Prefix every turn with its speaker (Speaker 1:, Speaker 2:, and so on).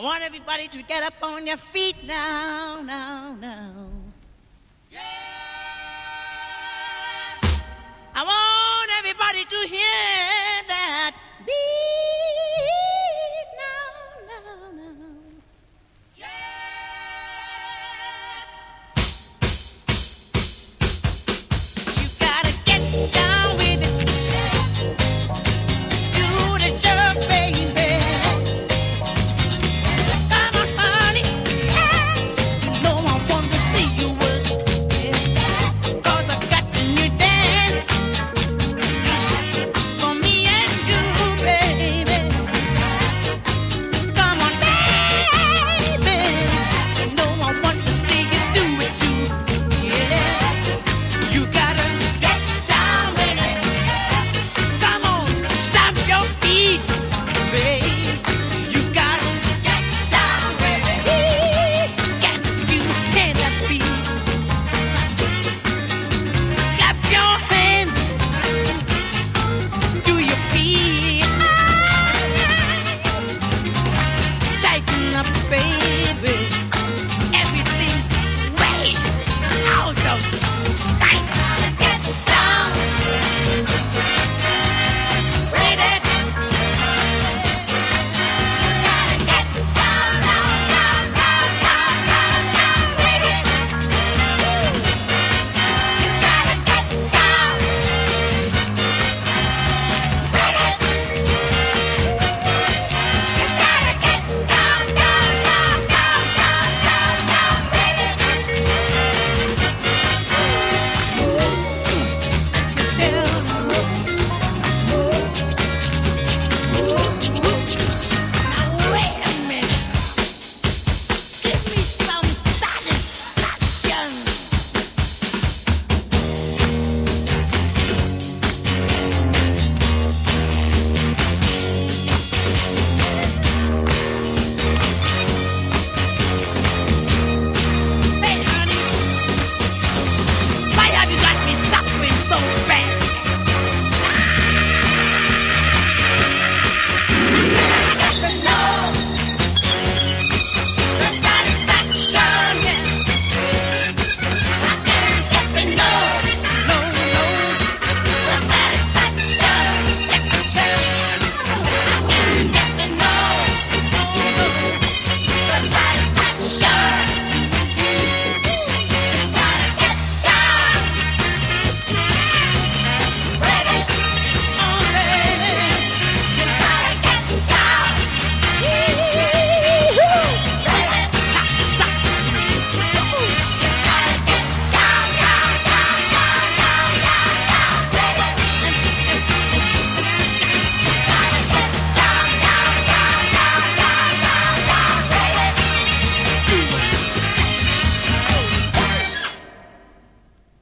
Speaker 1: I want everybody to get up on your feet now, now, now.